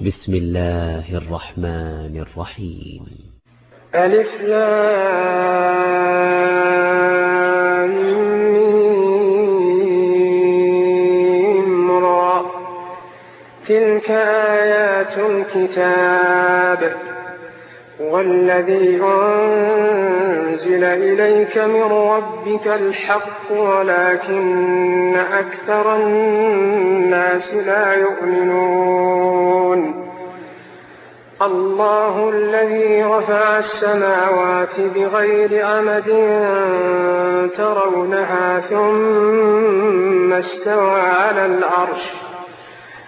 بسم الله الرحمن الرحيم. ألف را. تلك آيات الكتاب. والذي أنزل إليك من ربك الحق ولكن أكثر الناس لا يؤمنون الله الذي رفع السماوات بغير عمد ترونها ثم استوى على العرش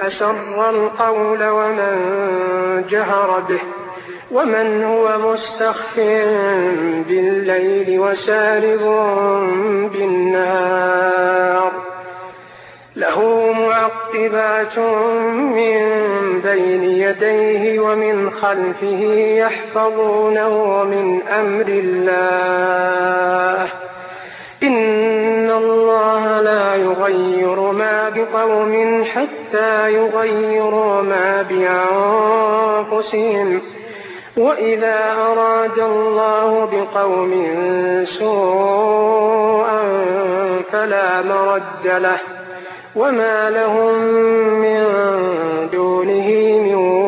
أسر القول ومن جهر به ومن هو مستخف بالليل وسارب بالنار له معقبات من بين يديه ومن خلفه يحفظونه من أمر الله. الله لا يغير ما بقوم حتى يغيروا ما بأنفسهم. وإذا أراد الله بقوم سوءا فلا مرد له. وما لهم من دونه من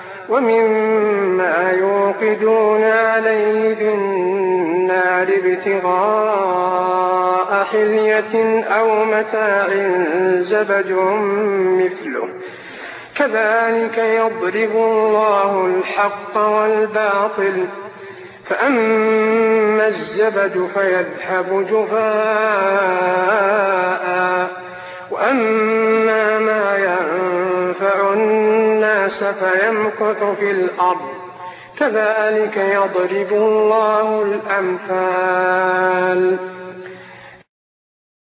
ومما يوقدون عليه بالنار ابتغاء حلية أو متاع زبد مثله. كذلك يضرب الله الحق والباطل. فأما الزبد فيذهب جفاء فيمكث في الأرض. كذلك يضرب الله الأمثال.